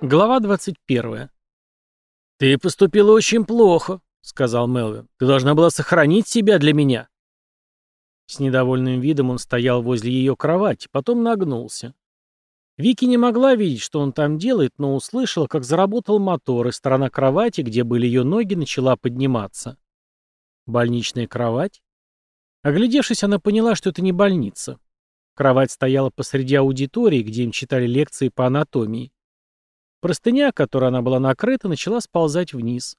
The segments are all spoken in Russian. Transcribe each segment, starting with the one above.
Глава 21. «Ты поступила очень плохо», — сказал Мелвин. «Ты должна была сохранить себя для меня». С недовольным видом он стоял возле ее кровати, потом нагнулся. Вики не могла видеть, что он там делает, но услышала, как заработал мотор, и сторона кровати, где были ее ноги, начала подниматься. Больничная кровать? Оглядевшись, она поняла, что это не больница. Кровать стояла посреди аудитории, где им читали лекции по анатомии. Простыня, которой она была накрыта, начала сползать вниз.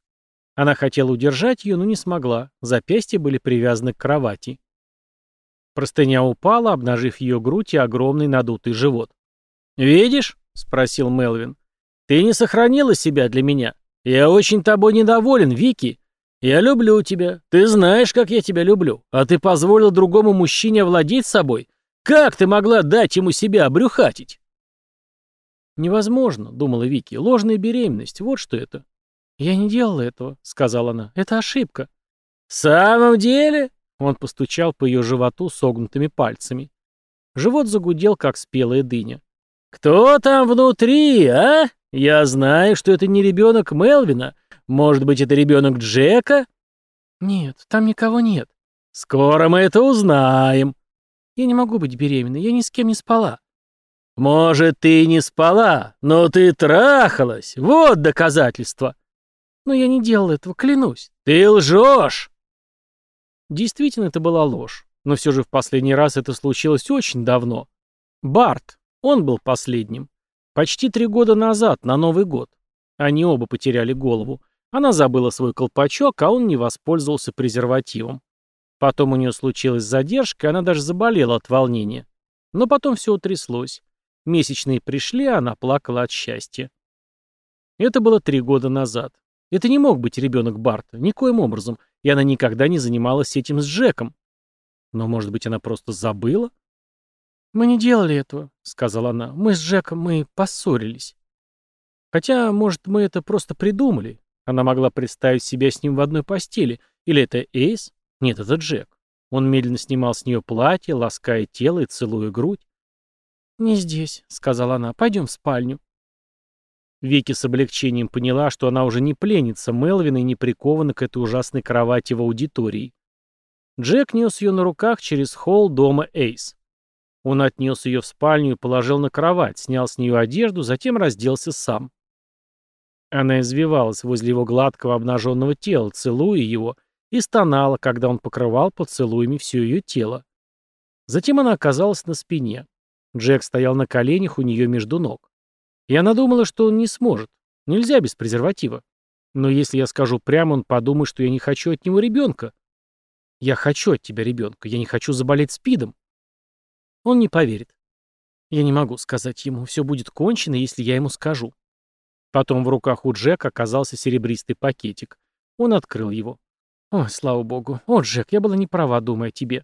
Она хотела удержать ее, но не смогла. Запястья были привязаны к кровати. Простыня упала, обнажив ее грудь и огромный надутый живот. «Видишь?» — спросил Мелвин. «Ты не сохранила себя для меня. Я очень тобой недоволен, Вики. Я люблю тебя. Ты знаешь, как я тебя люблю. А ты позволил другому мужчине овладеть собой? Как ты могла дать ему себя обрюхатить? Невозможно, думала Вики. Ложная беременность, вот что это. Я не делала этого, сказала она. Это ошибка. В самом деле? Он постучал по ее животу согнутыми пальцами. Живот загудел, как спелая дыня. «Кто там внутри, а? Я знаю, что это не ребенок Мелвина. Может быть, это ребенок Джека?» «Нет, там никого нет». «Скоро мы это узнаем». Я не могу быть беременной, я ни с кем не спала. Может, ты не спала, но ты трахалась. Вот доказательство. Но я не делала этого, клянусь. Ты лжешь. Действительно, это была ложь. Но все же в последний раз это случилось очень давно. Барт, он был последним. Почти три года назад, на Новый год. Они оба потеряли голову. Она забыла свой колпачок, а он не воспользовался презервативом. Потом у нее случилась задержка, и она даже заболела от волнения. Но потом все утряслось. Месячные пришли, а она плакала от счастья. Это было три года назад. Это не мог быть ребенок Барта, никоим образом, и она никогда не занималась этим с Джеком. Но, может быть, она просто забыла? «Мы не делали этого», — сказала она. «Мы с Джеком, мы поссорились». Хотя, может, мы это просто придумали. Она могла представить себя с ним в одной постели. Или это Эйс? Нет, это Джек. Он медленно снимал с нее платье, лаская тело и целуя грудь. «Не здесь», — сказала она. «Пойдем в спальню». Вики с облегчением поняла, что она уже не пленница Мелвина и не прикована к этой ужасной кровати в аудитории. Джек нес ее на руках через холл дома Эйс. Он отнес ее в спальню и положил на кровать, снял с нее одежду, затем разделся сам. Она извивалась возле его гладкого обнаженного тела, целуя его, и стонала, когда он покрывал поцелуями все ее тело. Затем она оказалась на спине. Джек стоял на коленях у нее между ног. И она думала, что он не сможет. Нельзя без презерватива. Но если я скажу прямо, он подумает, что я не хочу от него ребенка. Я хочу от тебя ребенка, я не хочу заболеть спидом. Он не поверит. Я не могу сказать ему, все будет кончено, если я ему скажу. Потом в руках у Джека оказался серебристый пакетик. Он открыл его. «Ой, слава богу. О, Джек, я была не права, думая о тебе».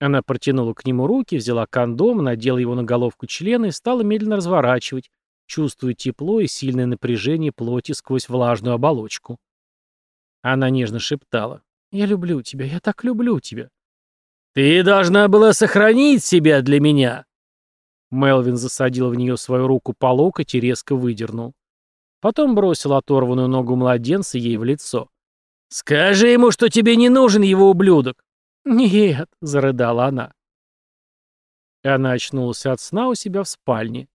Она протянула к нему руки, взяла кондом, надела его на головку члена и стала медленно разворачивать, чувствуя тепло и сильное напряжение плоти сквозь влажную оболочку. Она нежно шептала. «Я люблю тебя, я так люблю тебя». «Ты должна была сохранить себя для меня!» Мелвин засадил в нее свою руку по локоть и резко выдернул. Потом бросил оторванную ногу младенца ей в лицо. «Скажи ему, что тебе не нужен его ублюдок!» «Нет», — зарыдала она. И она очнулась от сна у себя в спальне.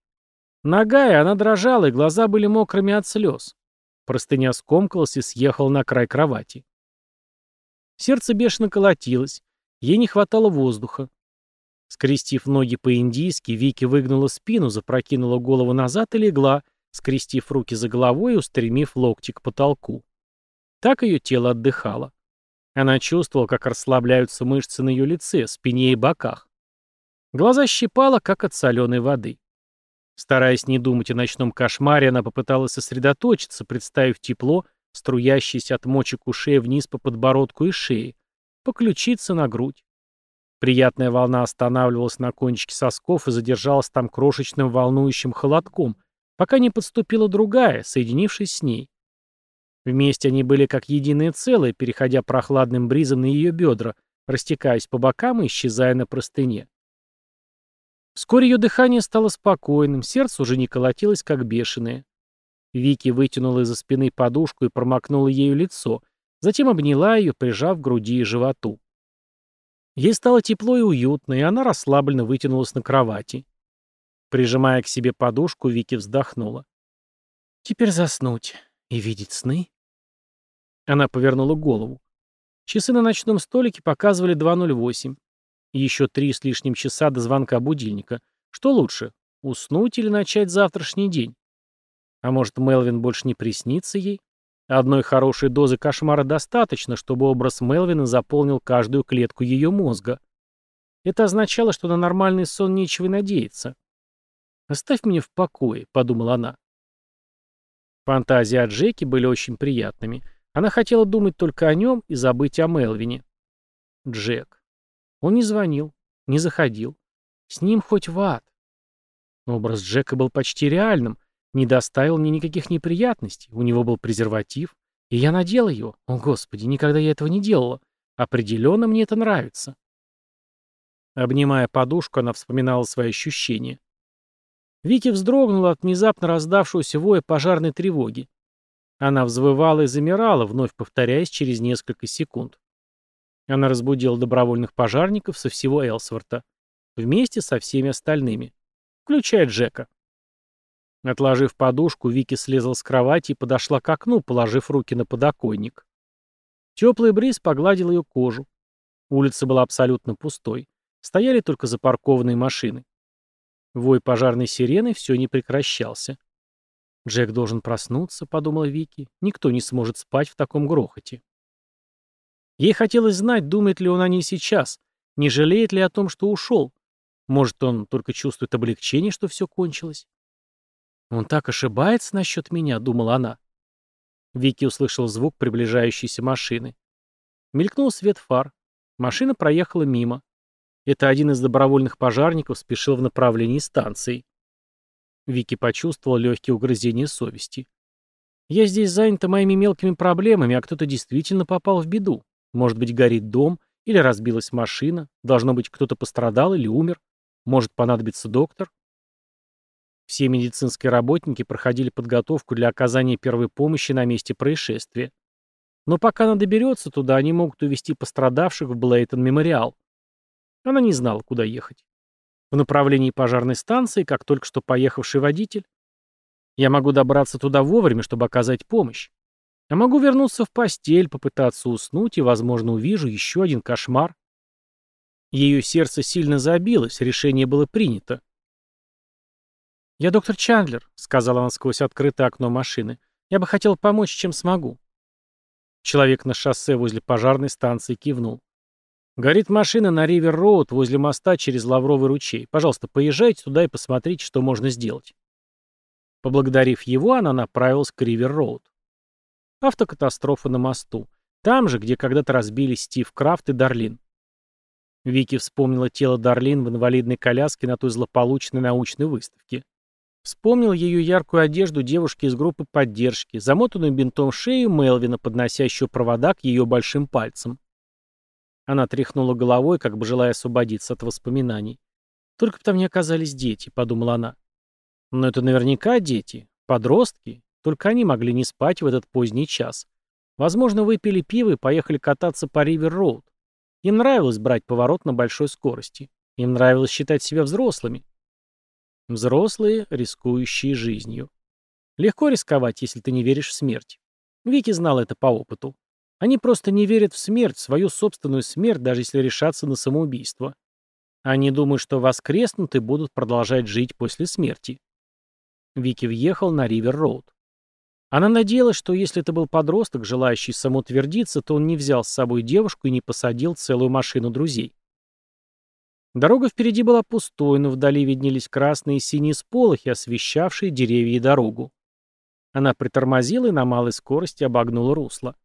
Ногая, она дрожала, и глаза были мокрыми от слез. Простыня скомкалась и съехала на край кровати. Сердце бешено колотилось, ей не хватало воздуха. Скрестив ноги по-индийски, Вики выгнула спину, запрокинула голову назад и легла, скрестив руки за головой и устремив локти к потолку. Так ее тело отдыхало. Она чувствовала, как расслабляются мышцы на ее лице, спине и боках. Глаза щипала, как от соленой воды. Стараясь не думать о ночном кошмаре, она попыталась сосредоточиться, представив тепло, струящееся от мочек ушей вниз по подбородку и шее, по ключице на грудь. Приятная волна останавливалась на кончике сосков и задержалась там крошечным волнующим холодком, пока не подступила другая, соединившись с ней. Вместе они были как единое целое, переходя прохладным бризом на ее бедра, растекаясь по бокам и исчезая на простыне. Вскоре ее дыхание стало спокойным, сердце уже не колотилось, как бешеное. Вики вытянула из-за спины подушку и промокнула ею лицо, затем обняла ее, прижав к груди и животу. Ей стало тепло и уютно, и она расслабленно вытянулась на кровати. Прижимая к себе подушку, Вики вздохнула. «Теперь заснуть и видеть сны?» Она повернула голову. Часы на ночном столике показывали 2.08. Еще три с лишним часа до звонка будильника. Что лучше, уснуть или начать завтрашний день? А может, Мелвин больше не приснится ей? Одной хорошей дозы кошмара достаточно, чтобы образ Мелвина заполнил каждую клетку ее мозга. Это означало, что на нормальный сон нечего надеяться. «Оставь меня в покое», — подумала она. Фантазии о Джеке были очень приятными. Она хотела думать только о нем и забыть о Мелвине. Джек. Он не звонил, не заходил. С ним хоть в ад. Образ Джека был почти реальным, не доставил мне никаких неприятностей. У него был презерватив, и я надела его. О, Господи, никогда я этого не делала. Определенно мне это нравится. Обнимая подушку, она вспоминала свои ощущения. Вики вздрогнула от внезапно раздавшегося воя пожарной тревоги. Она взвывала и замирала, вновь повторяясь через несколько секунд. Она разбудила добровольных пожарников со всего Элсворта, вместе со всеми остальными, включая Джека. Отложив подушку, Вики слезла с кровати и подошла к окну, положив руки на подоконник. Теплый бриз погладил ее кожу. Улица была абсолютно пустой. Стояли только запаркованные машины. Вой пожарной сирены все не прекращался. «Джек должен проснуться», — подумала Вики. «Никто не сможет спать в таком грохоте». Ей хотелось знать, думает ли он о ней сейчас, не жалеет ли о том, что ушел. Может, он только чувствует облегчение, что все кончилось. «Он так ошибается насчет меня», — думала она. Вики услышал звук приближающейся машины. Мелькнул свет фар. Машина проехала мимо. Это один из добровольных пожарников спешил в направлении станции. Вики почувствовал легкие угрызения совести. «Я здесь занята моими мелкими проблемами, а кто-то действительно попал в беду. Может быть, горит дом, или разбилась машина, должно быть, кто-то пострадал или умер. Может понадобиться доктор?» Все медицинские работники проходили подготовку для оказания первой помощи на месте происшествия. Но пока она доберется туда, они могут увезти пострадавших в Блейтон-мемориал. Она не знала, куда ехать. В направлении пожарной станции, как только что поехавший водитель. Я могу добраться туда вовремя, чтобы оказать помощь. Я могу вернуться в постель, попытаться уснуть и, возможно, увижу еще один кошмар. Ее сердце сильно забилось, решение было принято. «Я доктор Чандлер», — сказала она сквозь открытое окно машины. «Я бы хотел помочь, чем смогу». Человек на шоссе возле пожарной станции кивнул. «Горит машина на Ривер-Роуд возле моста через Лавровый ручей. Пожалуйста, поезжайте туда и посмотрите, что можно сделать». Поблагодарив его, она направилась к Ривер-Роуд. Автокатастрофа на мосту. Там же, где когда-то разбились Стив Крафт и Дарлин. Вики вспомнила тело Дарлин в инвалидной коляске на той злополучной научной выставке. Вспомнил ее яркую одежду девушки из группы поддержки, замотанную бинтом шею Мелвина, подносящую провода к ее большим пальцам. Она тряхнула головой, как бы желая освободиться от воспоминаний. «Только бы там не оказались дети», — подумала она. «Но это наверняка дети, подростки. Только они могли не спать в этот поздний час. Возможно, выпили пиво и поехали кататься по Ривер-Роуд. Им нравилось брать поворот на большой скорости. Им нравилось считать себя взрослыми. Взрослые, рискующие жизнью. Легко рисковать, если ты не веришь в смерть. Вики знал это по опыту. Они просто не верят в смерть, свою собственную смерть, даже если решатся на самоубийство. Они думают, что воскреснут и будут продолжать жить после смерти. Вики въехал на Ривер-Роуд. Она надеялась, что если это был подросток, желающий самоутвердиться, то он не взял с собой девушку и не посадил целую машину друзей. Дорога впереди была пустой, но вдали виднелись красные и синие сполохи, освещавшие деревья и дорогу. Она притормозила и на малой скорости обогнула русло.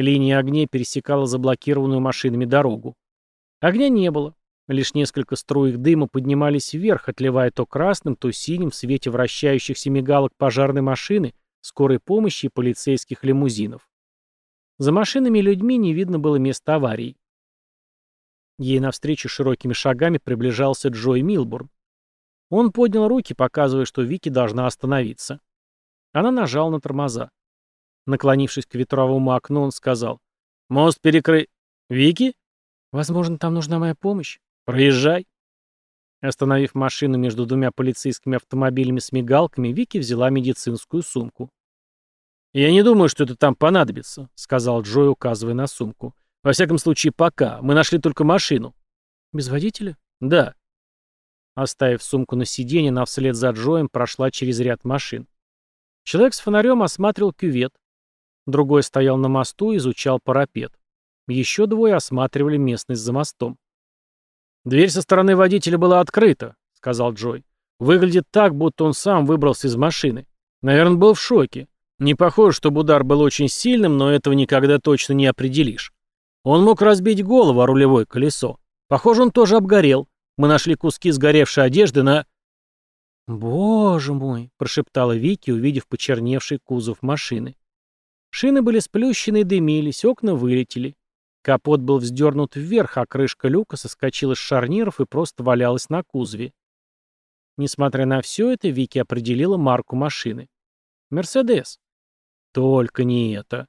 Линия огней пересекала заблокированную машинами дорогу. Огня не было. Лишь несколько струек дыма поднимались вверх, отливая то красным, то синим в свете вращающихся мигалок пожарной машины, скорой помощи и полицейских лимузинов. За машинами и людьми не видно было места аварии. Ей навстречу широкими шагами приближался Джой Милбурн. Он поднял руки, показывая, что Вики должна остановиться. Она нажала на тормоза. Наклонившись к ветровому окну, он сказал. «Мост перекры... Вики? Возможно, там нужна моя помощь. Проезжай». Остановив машину между двумя полицейскими автомобилями с мигалками, Вики взяла медицинскую сумку. «Я не думаю, что это там понадобится», — сказал Джой, указывая на сумку. «Во всяком случае, пока. Мы нашли только машину». «Без водителя?» «Да». Оставив сумку на сиденье, она вслед за Джоем прошла через ряд машин. Человек с фонарем осматривал кювет. Другой стоял на мосту и изучал парапет. Еще двое осматривали местность за мостом. «Дверь со стороны водителя была открыта», — сказал Джой. «Выглядит так, будто он сам выбрался из машины. Наверное, был в шоке. Не похоже, чтобы удар был очень сильным, но этого никогда точно не определишь. Он мог разбить голову о рулевое колесо. Похоже, он тоже обгорел. Мы нашли куски сгоревшей одежды на...» «Боже мой!» — прошептала Вики, увидев почерневший кузов машины. Шины были сплющены и дымились, окна вылетели. Капот был вздернут вверх, а крышка люка соскочила с шарниров и просто валялась на кузове. Несмотря на все это, Вики определила марку машины. «Мерседес». Только не это.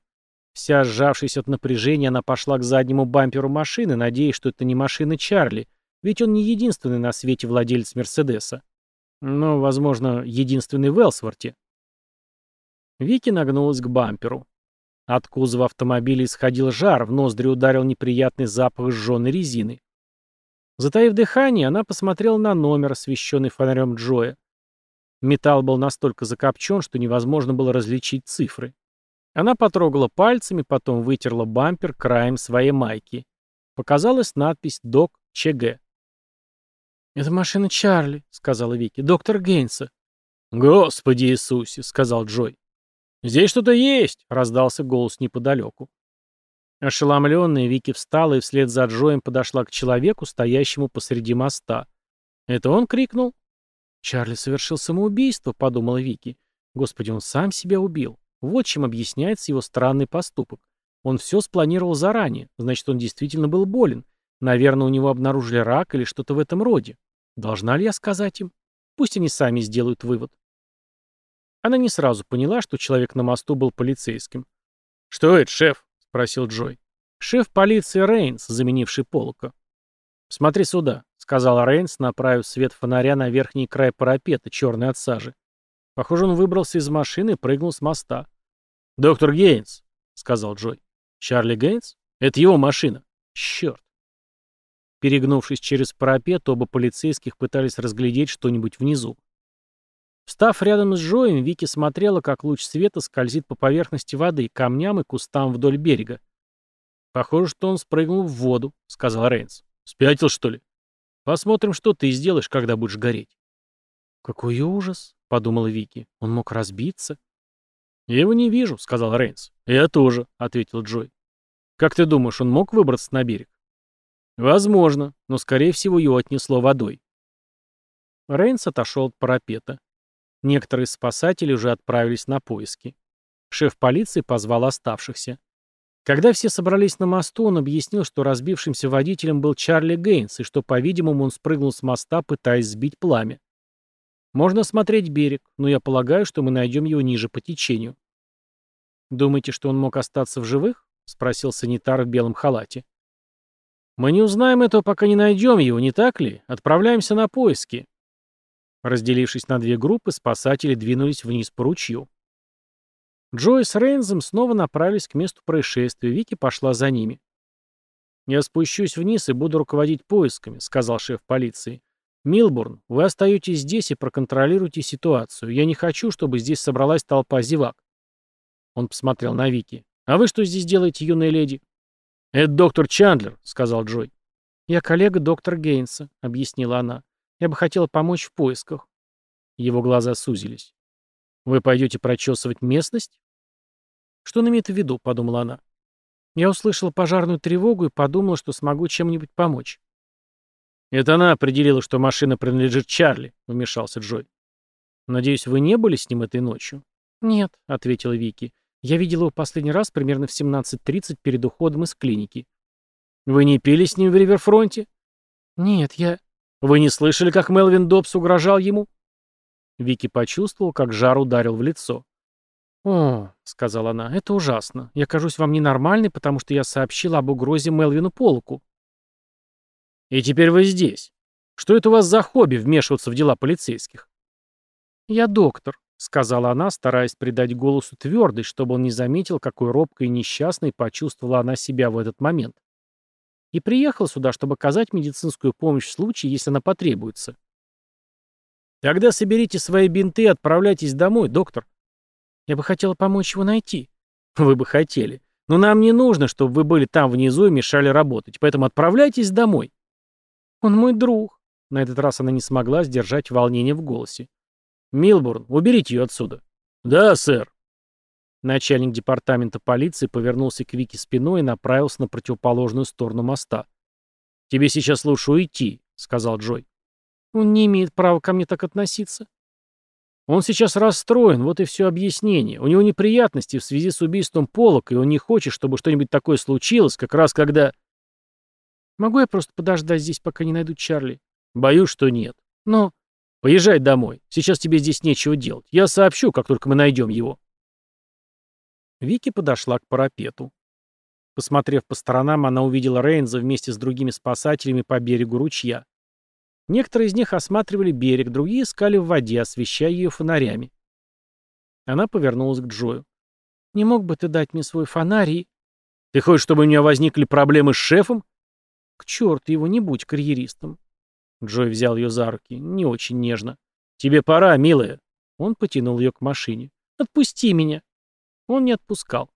Вся сжавшись от напряжения, она пошла к заднему бамперу машины, надеясь, что это не машина Чарли, ведь он не единственный на свете владелец Мерседеса. Но, возможно, единственный в Элсворте. Вики нагнулась к бамперу. От кузова автомобиля исходил жар, в ноздри ударил неприятный запах сжженной резины. Затаив дыхание, она посмотрела на номер, освещенный фонарем Джоя. Металл был настолько закопчен, что невозможно было различить цифры. Она потрогала пальцами, потом вытерла бампер краем своей майки. Показалась надпись «Док ЧГ». «Это машина Чарли», — сказала Вики. «Доктор Гейнса». «Господи Иисусе», — сказал Джой. «Здесь что-то есть!» — раздался голос неподалеку. Ошеломленная, Вики встала и вслед за Джоем подошла к человеку, стоящему посреди моста. Это он крикнул. «Чарли совершил самоубийство», — подумала Вики. «Господи, он сам себя убил. Вот чем объясняется его странный поступок. Он все спланировал заранее, значит, он действительно был болен. Наверное, у него обнаружили рак или что-то в этом роде. Должна ли я сказать им? Пусть они сами сделают вывод. Она не сразу поняла, что человек на мосту был полицейским. «Что это, шеф?» — спросил Джой. «Шеф полиции Рейнс, заменивший Полока». «Смотри сюда», — сказал Рейнс, направив свет фонаря на верхний край парапета, черный от сажи. Похоже, он выбрался из машины и прыгнул с моста. «Доктор Гейнс», — сказал Джой. «Чарли Гейнс? Это его машина. Черт. Перегнувшись через парапет, оба полицейских пытались разглядеть что-нибудь внизу. Встав рядом с Джоем, Вики смотрела, как луч света скользит по поверхности воды, камням и кустам вдоль берега. «Похоже, что он спрыгнул в воду», — сказал Рейнс. «Спятил, что ли? Посмотрим, что ты сделаешь, когда будешь гореть». «Какой ужас», — подумала Вики. «Он мог разбиться». «Я его не вижу», — сказал Рейнс. «Я тоже», — ответил Джой. «Как ты думаешь, он мог выбраться на берег?» Возможно, но, скорее всего, его отнесло водой. Рейнс отошел от парапета. Некоторые спасатели уже отправились на поиски. Шеф полиции позвал оставшихся. Когда все собрались на мосту, он объяснил, что разбившимся водителем был Чарли Гейнс, и что, по-видимому, он спрыгнул с моста, пытаясь сбить пламя. Можно смотреть берег, но я полагаю, что мы найдем его ниже по течению. «Думаете, что он мог остаться в живых?» — спросил санитар в белом халате. «Мы не узнаем этого, пока не найдем его, не так ли? Отправляемся на поиски». Разделившись на две группы, спасатели двинулись вниз по ручью. Джой с Рейнзом снова направились к месту происшествия, Вики пошла за ними. «Я спущусь вниз и буду руководить поисками», — сказал шеф полиции. «Милбурн, вы остаетесь здесь и проконтролируйте ситуацию. Я не хочу, чтобы здесь собралась толпа зевак». Он посмотрел на Вики. «А вы что здесь делаете, юная леди?» «Это доктор Чандлер», — сказал Джой. «Я коллега доктора Гейнса», — объяснила она. «Я бы хотела помочь в поисках». Его глаза сузились. «Вы пойдете прочесывать местность?» «Что он имеет в виду?» — подумала она. Я услышала пожарную тревогу и подумала, что смогу чем-нибудь помочь. «Это она определила, что машина принадлежит Чарли», — вмешался Джой. «Надеюсь, вы не были с ним этой ночью?» «Нет», — ответила Вики. Я видел его последний раз примерно в 17.30 перед уходом из клиники. Вы не пили с ним в Риверфронте? Нет, я... Вы не слышали, как Мелвин Добс угрожал ему? Вики почувствовал, как жар ударил в лицо. «О», — сказала она, — «это ужасно. Я кажусь вам ненормальной, потому что я сообщила об угрозе Мелвину Полоку». «И теперь вы здесь. Что это у вас за хобби вмешиваться в дела полицейских?» «Я доктор», — сказала она, стараясь придать голосу твердость, чтобы он не заметил, какой робкой и несчастной почувствовала она себя в этот момент. «И приехал сюда, чтобы оказать медицинскую помощь в случае, если она потребуется». «Тогда соберите свои бинты и отправляйтесь домой, доктор», я бы хотела помочь его найти. Вы бы хотели. Но нам не нужно, чтобы вы были там внизу и мешали работать, поэтому отправляйтесь домой. Он мой друг. На этот раз она не смогла сдержать волнение в голосе. Милбурн, уберите ее отсюда. Да, сэр. Начальник департамента полиции повернулся к Вике спиной и направился на противоположную сторону моста. «Тебе сейчас лучше уйти», — сказал Джой. «Он не имеет права ко мне так относиться». Он сейчас расстроен, вот и все объяснение. У него неприятности в связи с убийством Полока, и он не хочет, чтобы что-нибудь такое случилось, как раз когда... Могу я просто подождать здесь, пока не найду Чарли? Боюсь, что нет. Но... Поезжай домой. Сейчас тебе здесь нечего делать. Я сообщу, как только мы найдем его. Вики подошла к парапету. Посмотрев по сторонам, она увидела Рейнза вместе с другими спасателями по берегу ручья. Некоторые из них осматривали берег, другие искали в воде, освещая ее фонарями. Она повернулась к Джою. «Не мог бы ты дать мне свой фонарь и...» «Ты хочешь, чтобы у меня возникли проблемы с шефом?» «К черту его, не будь карьеристом». Джой взял ее за руки, не очень нежно. «Тебе пора, милая». Он потянул ее к машине. «Отпусти меня». Он не отпускал.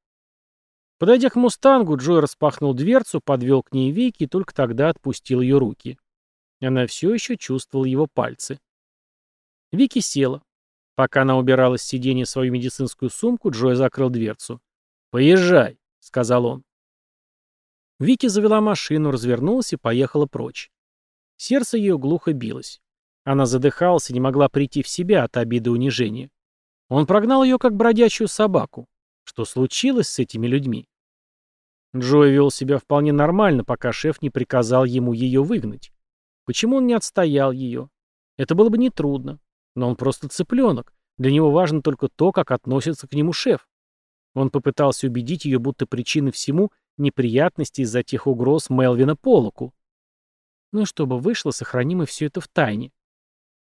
Подойдя к «Мустангу», Джой распахнул дверцу, подвел к ней веки и только тогда отпустил ее руки. Она все еще чувствовала его пальцы. Вики села. Пока она убирала с сиденья свою медицинскую сумку, Джой закрыл дверцу. «Поезжай», — сказал он. Вики завела машину, развернулась и поехала прочь. Сердце ее глухо билось. Она задыхалась и не могла прийти в себя от обиды и унижения. Он прогнал ее, как бродячую собаку. Что случилось с этими людьми? Джой вел себя вполне нормально, пока шеф не приказал ему ее выгнать. Почему он не отстоял ее? Это было бы нетрудно. Но он просто цыпленок. Для него важно только то, как относится к нему шеф. Он попытался убедить ее, будто причины всему — неприятности из-за тех угроз Мелвина Полоку. Ну и чтобы вышло, сохраним и все это в тайне.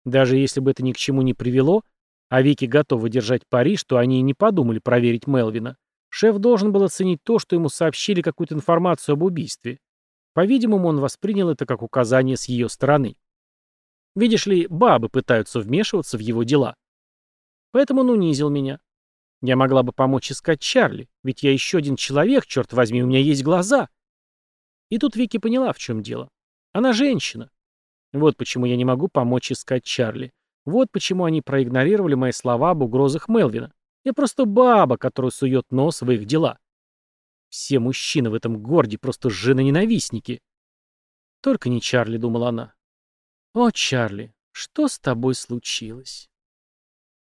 Даже если бы это ни к чему не привело, а Вики готова держать пари, что они и не подумали проверить Мелвина, шеф должен был оценить то, что ему сообщили какую-то информацию об убийстве. По-видимому, он воспринял это как указание с ее стороны. Видишь ли, бабы пытаются вмешиваться в его дела. Поэтому он унизил меня. Я могла бы помочь искать Чарли, ведь я еще один человек, черт возьми, у меня есть глаза. И тут Вики поняла, в чем дело. Она женщина. Вот почему я не могу помочь искать Чарли. Вот почему они проигнорировали мои слова об угрозах Мелвина. Я просто баба, которая сует нос в их дела. Все мужчины в этом городе просто жены-ненавистники. Только не Чарли, думала она. О, Чарли, что с тобой случилось?